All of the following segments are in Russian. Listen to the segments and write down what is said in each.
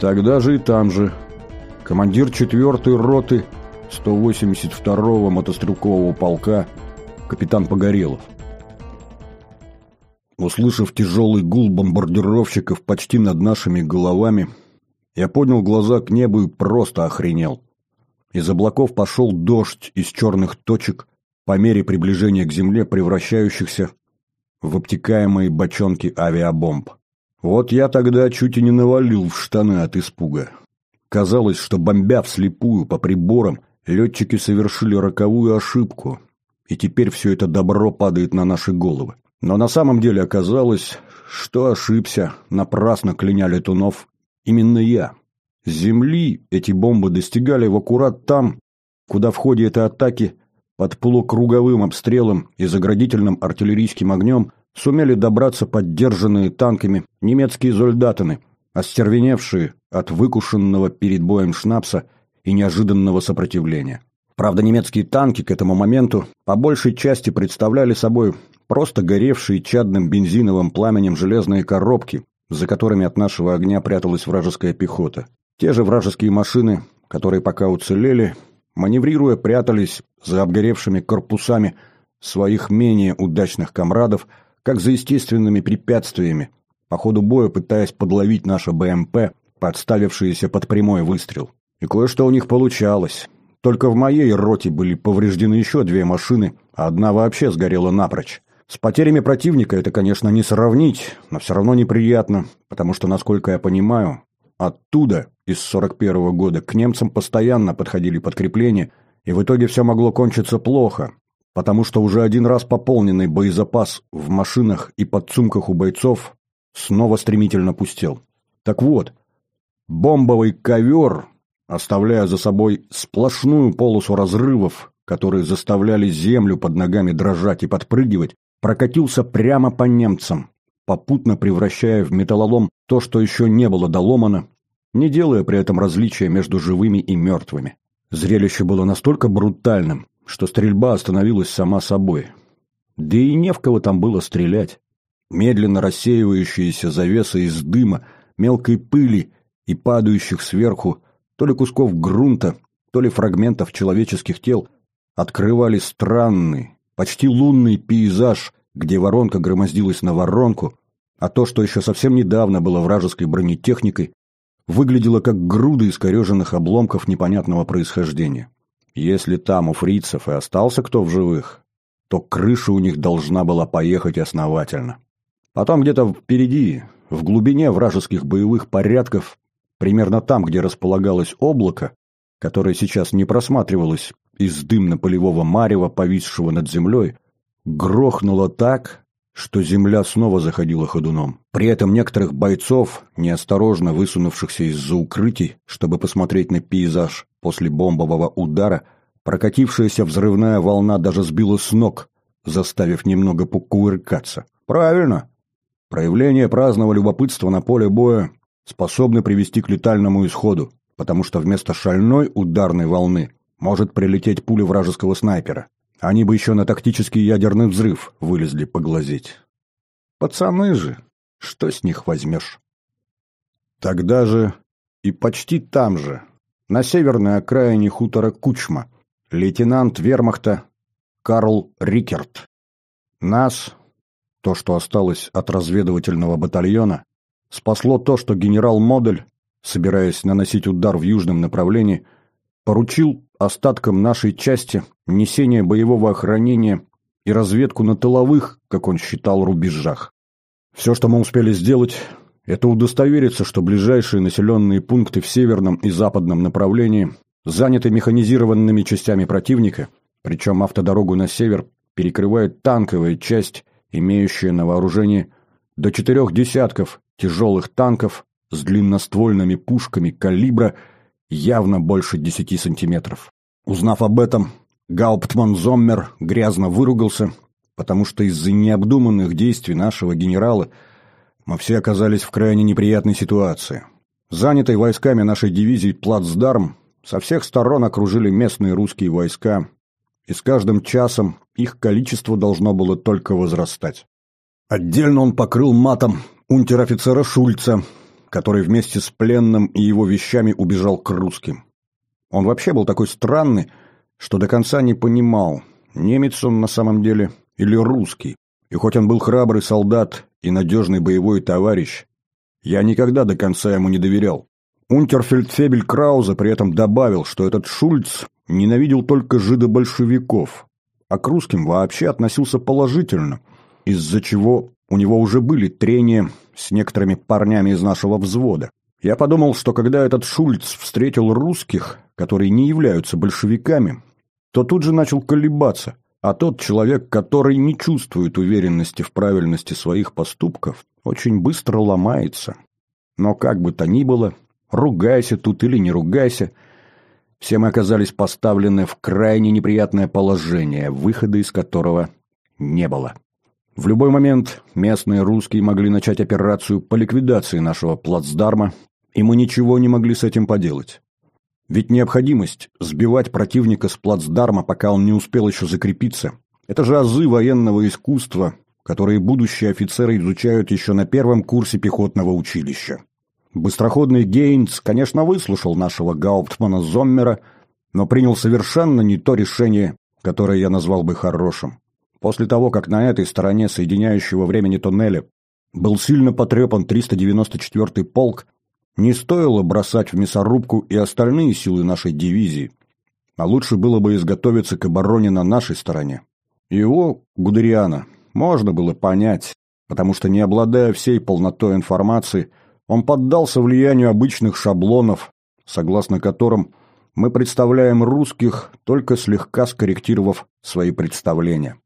Тогда же и там же. Командир 4-й роты 182-го мотострелкового полка капитан Погорелов. Услышав тяжелый гул бомбардировщиков почти над нашими головами, я поднял глаза к небу и просто охренел. Из облаков пошел дождь из черных точек, по мере приближения к земле превращающихся в обтекаемые бочонки авиабомб. Вот я тогда чуть и не навалил в штаны от испуга. Казалось, что бомбя вслепую по приборам, летчики совершили роковую ошибку, и теперь все это добро падает на наши головы. Но на самом деле оказалось, что ошибся, напрасно кляня летунов, именно я. С земли эти бомбы достигали в аккурат там, куда в ходе этой атаки под полукруговым обстрелом и заградительным артиллерийским огнем сумели добраться поддержанные танками немецкие зольдатаны, остервеневшие от выкушенного перед боем шнапса и неожиданного сопротивления. Правда, немецкие танки к этому моменту по большей части представляли собой просто горевшие чадным бензиновым пламенем железные коробки, за которыми от нашего огня пряталась вражеская пехота. Те же вражеские машины, которые пока уцелели, маневрируя, прятались за обгоревшими корпусами своих менее удачных комрадов, как за естественными препятствиями, по ходу боя пытаясь подловить наше БМП, подставившиеся под прямой выстрел. И кое-что у них получалось. Только в моей роте были повреждены еще две машины, а одна вообще сгорела напрочь. С потерями противника это, конечно, не сравнить, но все равно неприятно, потому что, насколько я понимаю, оттуда, из 41-го года, к немцам постоянно подходили подкрепления, и в итоге все могло кончиться плохо, потому что уже один раз пополненный боезапас в машинах и подсумках у бойцов снова стремительно пустел. Так вот, бомбовый ковер, оставляя за собой сплошную полосу разрывов, которые заставляли землю под ногами дрожать и подпрыгивать, прокатился прямо по немцам, попутно превращая в металлолом то, что еще не было доломано, не делая при этом различия между живыми и мертвыми. Зрелище было настолько брутальным, что стрельба остановилась сама собой. Да и не в кого там было стрелять. Медленно рассеивающиеся завесы из дыма, мелкой пыли и падающих сверху то ли кусков грунта, то ли фрагментов человеческих тел открывали странный, почти лунный пейзаж, где воронка громоздилась на воронку, а то, что еще совсем недавно было вражеской бронетехникой, выглядело как груда искореженных обломков непонятного происхождения. Если там у фрицев и остался кто в живых, то крыша у них должна была поехать основательно. Потом где-то впереди, в глубине вражеских боевых порядков, примерно там, где располагалось облако, которое сейчас не просматривалось из дымно-полевого марева, повисшего над землей, грохнуло так, что земля снова заходила ходуном. При этом некоторых бойцов, неосторожно высунувшихся из-за укрытий, чтобы посмотреть на пейзаж после бомбового удара, прокатившаяся взрывная волна даже сбила с ног, заставив немного покувыркаться. Правильно. Проявление праздного любопытства на поле боя способны привести к летальному исходу, потому что вместо шальной ударной волны может прилететь пуля вражеского снайпера. Они бы еще на тактический ядерный взрыв вылезли поглазеть. Пацаны же, что с них возьмешь? Тогда же и почти там же, на северной окраине хутора Кучма, лейтенант вермахта Карл Рикерт. Нас, то, что осталось от разведывательного батальона, спасло то, что генерал Модель, собираясь наносить удар в южном направлении, поручил остаткам нашей части несение боевого охранения и разведку на тыловых, как он считал, рубежах. Все, что мы успели сделать, это удостовериться, что ближайшие населенные пункты в северном и западном направлении заняты механизированными частями противника, причем автодорогу на север перекрывает танковая часть, имеющая на вооружении до четырех десятков тяжелых танков с длинноствольными пушками калибра явно больше десяти сантиметров. Узнав об этом, Гауптман Зоммер грязно выругался, потому что из-за необдуманных действий нашего генерала мы все оказались в крайне неприятной ситуации. Занятый войсками нашей дивизии плацдарм со всех сторон окружили местные русские войска, и с каждым часом их количество должно было только возрастать. Отдельно он покрыл матом унтер-офицера Шульца, который вместе с пленным и его вещами убежал к русским. Он вообще был такой странный, что до конца не понимал, немец он на самом деле или русский. И хоть он был храбрый солдат и надежный боевой товарищ, я никогда до конца ему не доверял. Унтерфельдфебель Крауза при этом добавил, что этот Шульц ненавидел только жидобольшевиков, а к русским вообще относился положительно, из-за чего у него уже были трения с некоторыми парнями из нашего взвода. Я подумал, что когда этот Шульц встретил русских, которые не являются большевиками, то тут же начал колебаться, а тот человек, который не чувствует уверенности в правильности своих поступков, очень быстро ломается. Но как бы то ни было, ругайся тут или не ругайся, все мы оказались поставлены в крайне неприятное положение, выхода из которого не было. В любой момент местные русские могли начать операцию по ликвидации нашего плацдарма, и мы ничего не могли с этим поделать. Ведь необходимость сбивать противника с плацдарма, пока он не успел еще закрепиться, это же азы военного искусства, которые будущие офицеры изучают еще на первом курсе пехотного училища. Быстроходный Гейнс, конечно, выслушал нашего гауптмана Зоммера, но принял совершенно не то решение, которое я назвал бы хорошим. После того, как на этой стороне соединяющего времени тоннеля был сильно потрепан 394-й полк, не стоило бросать в мясорубку и остальные силы нашей дивизии, а лучше было бы изготовиться к обороне на нашей стороне. Его, Гудериана, можно было понять, потому что, не обладая всей полнотой информации, он поддался влиянию обычных шаблонов, согласно которым мы представляем русских, только слегка скорректировав свои представления.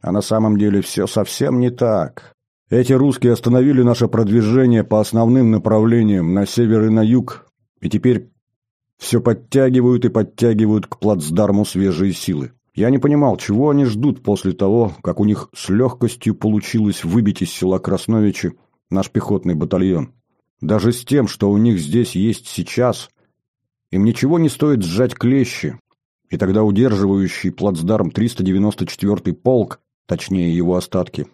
А на самом деле все совсем не так. Эти русские остановили наше продвижение по основным направлениям на север и на юг, и теперь все подтягивают и подтягивают к плацдарму свежие силы. Я не понимал, чего они ждут после того, как у них с легкостью получилось выбить из села Красновичи наш пехотный батальон. Даже с тем, что у них здесь есть сейчас, им ничего не стоит сжать клещи, и тогда удерживающий плацдарм 394-й полк, точнее его остатки,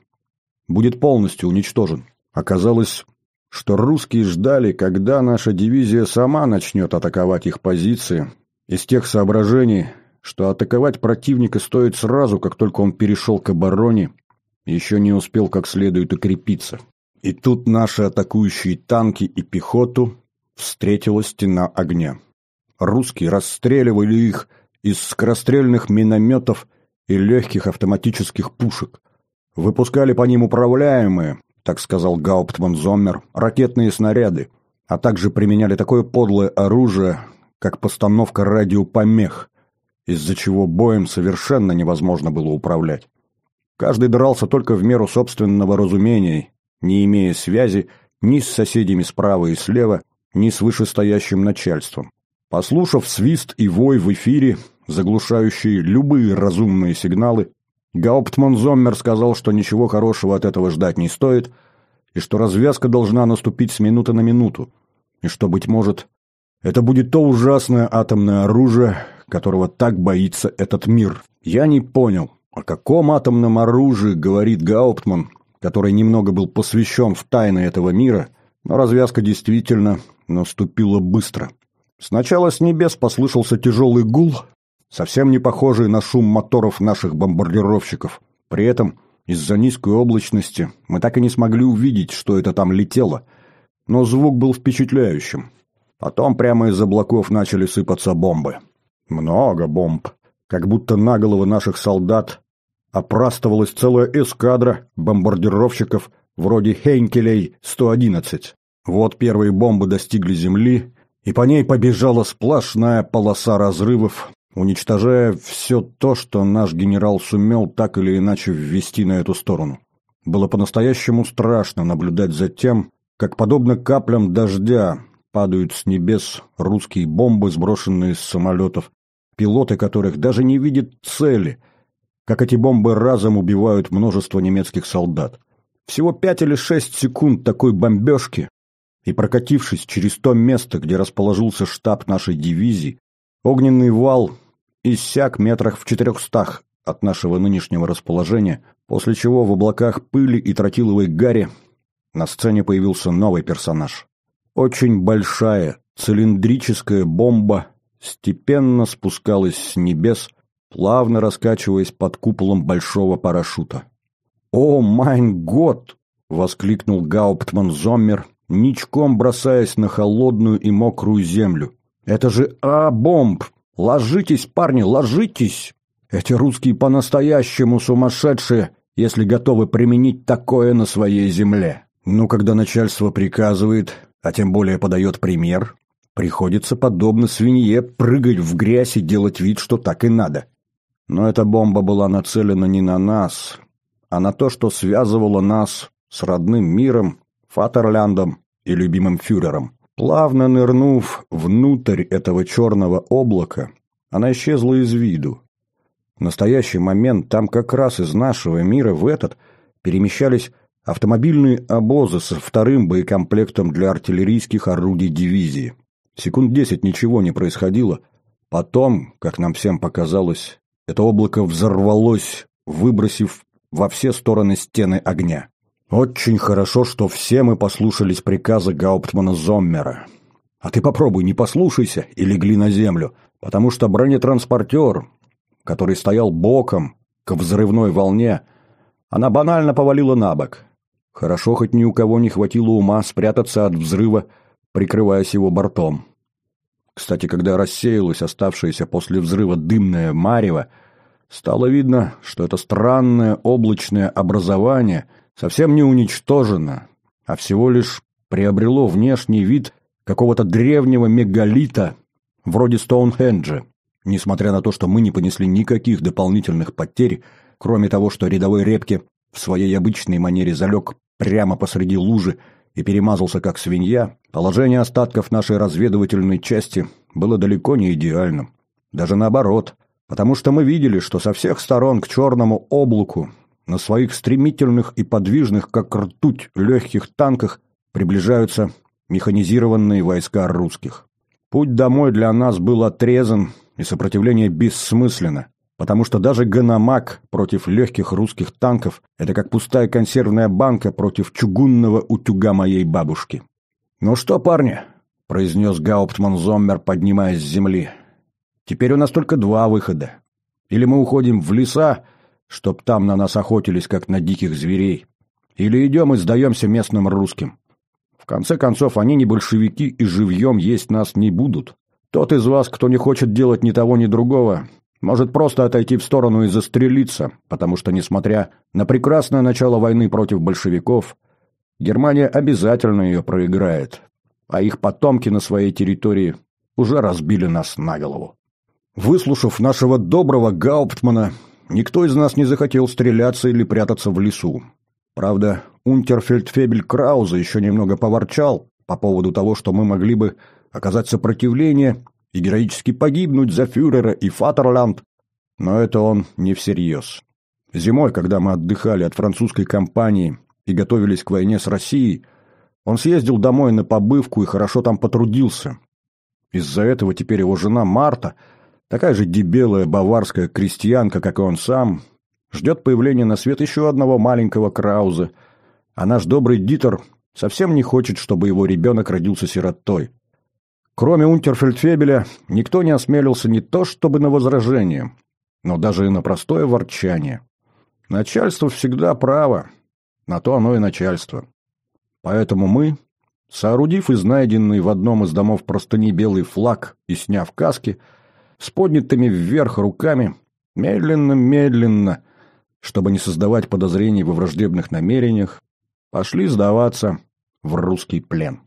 будет полностью уничтожен. Оказалось, что русские ждали, когда наша дивизия сама начнет атаковать их позиции, из тех соображений, что атаковать противника стоит сразу, как только он перешел к обороне, еще не успел как следует укрепиться. И тут наши атакующие танки и пехоту встретила стена огня. Русские расстреливали их из скорострельных минометов и легких автоматических пушек. Выпускали по ним управляемые, так сказал Гауптман Зоммер, ракетные снаряды, а также применяли такое подлое оружие, как постановка радиопомех, из-за чего боем совершенно невозможно было управлять. Каждый дрался только в меру собственного разумения, не имея связи ни с соседями справа и слева, ни с вышестоящим начальством. Послушав свист и вой в эфире, заглушающие любые разумные сигналы, Гауптман Зоммер сказал, что ничего хорошего от этого ждать не стоит, и что развязка должна наступить с минуты на минуту, и что, быть может, это будет то ужасное атомное оружие, которого так боится этот мир. Я не понял, о каком атомном оружии говорит Гауптман, который немного был посвящен в тайны этого мира, но развязка действительно наступила быстро. Сначала с небес послышался тяжелый гул, совсем не похожий на шум моторов наших бомбардировщиков. При этом из-за низкой облачности мы так и не смогли увидеть, что это там летело, но звук был впечатляющим. Потом прямо из облаков начали сыпаться бомбы. Много бомб. Как будто на головы наших солдат опрастывалась целая эскадра бомбардировщиков вроде Хейнкелей-111. Вот первые бомбы достигли земли, и по ней побежала сплошная полоса разрывов, уничтожая все то, что наш генерал сумел так или иначе ввести на эту сторону. Было по-настоящему страшно наблюдать за тем, как, подобно каплям дождя, падают с небес русские бомбы, сброшенные с самолетов, пилоты которых даже не видят цели, как эти бомбы разом убивают множество немецких солдат. Всего пять или шесть секунд такой бомбежки, и прокатившись через то место, где расположился штаб нашей дивизии, Огненный вал иссяк метрах в четырехстах от нашего нынешнего расположения, после чего в облаках пыли и тротиловой гари на сцене появился новый персонаж. Очень большая цилиндрическая бомба степенно спускалась с небес, плавно раскачиваясь под куполом большого парашюта. «О, майн год!» — воскликнул Гауптман Зоммер, ничком бросаясь на холодную и мокрую землю. «Это же А-бомб! Ложитесь, парни, ложитесь! Эти русские по-настоящему сумасшедшие, если готовы применить такое на своей земле. Но когда начальство приказывает, а тем более подает пример, приходится, подобно свинье, прыгать в грязь и делать вид, что так и надо. Но эта бомба была нацелена не на нас, а на то, что связывало нас с родным миром, Фатерляндом и любимым фюрером. Плавно нырнув внутрь этого черного облака, она исчезла из виду. В настоящий момент там как раз из нашего мира в этот перемещались автомобильные обозы со вторым боекомплектом для артиллерийских орудий дивизии. Секунд десять ничего не происходило. Потом, как нам всем показалось, это облако взорвалось, выбросив во все стороны стены огня. Очень хорошо, что все мы послушались приказа Гауптмана Зоммера. А ты попробуй, не послушайся и легли на землю, потому что бронетранспортер, который стоял боком к взрывной волне, она банально повалила на бок. Хорошо, хоть ни у кого не хватило ума спрятаться от взрыва, прикрываясь его бортом. Кстати, когда рассеялась оставшаяся после взрыва дымная марево, стало видно, что это странное облачное образование — совсем не уничтожено, а всего лишь приобрело внешний вид какого-то древнего мегалита, вроде Стоунхенджа, несмотря на то, что мы не понесли никаких дополнительных потерь, кроме того, что рядовой Репке в своей обычной манере залег прямо посреди лужи и перемазался как свинья, положение остатков нашей разведывательной части было далеко не идеальным. Даже наоборот, потому что мы видели, что со всех сторон к черному облаку на своих стремительных и подвижных, как ртуть, легких танках приближаются механизированные войска русских. Путь домой для нас был отрезан, и сопротивление бессмысленно, потому что даже Ганомаг против легких русских танков – это как пустая консервная банка против чугунного утюга моей бабушки. «Ну что, парни?» – произнес Гауптман Зоммер, поднимаясь с земли. «Теперь у нас только два выхода. Или мы уходим в леса, чтоб там на нас охотились, как на диких зверей. Или идем и сдаемся местным русским. В конце концов, они не большевики и живьем есть нас не будут. Тот из вас, кто не хочет делать ни того, ни другого, может просто отойти в сторону и застрелиться, потому что, несмотря на прекрасное начало войны против большевиков, Германия обязательно ее проиграет, а их потомки на своей территории уже разбили нас на голову. Выслушав нашего доброго Гауптмана, Никто из нас не захотел стреляться или прятаться в лесу. Правда, унтерфельдфебель Крауза еще немного поворчал по поводу того, что мы могли бы оказать сопротивление и героически погибнуть за фюрера и Фатерланд, но это он не всерьез. Зимой, когда мы отдыхали от французской кампании и готовились к войне с Россией, он съездил домой на побывку и хорошо там потрудился. Из-за этого теперь его жена Марта – такая же дебелая баварская крестьянка, как и он сам, ждет появления на свет еще одного маленького Крауза, а наш добрый Дитер совсем не хочет, чтобы его ребенок родился сиротой. Кроме Унтерфельдфебеля, никто не осмелился не то чтобы на возражение, но даже и на простое ворчание. Начальство всегда право, на то оно и начальство. Поэтому мы, соорудив из найденной в одном из домов простыни белый флаг и сняв каски, с поднятыми вверх руками, медленно-медленно, чтобы не создавать подозрений во враждебных намерениях, пошли сдаваться в русский плен.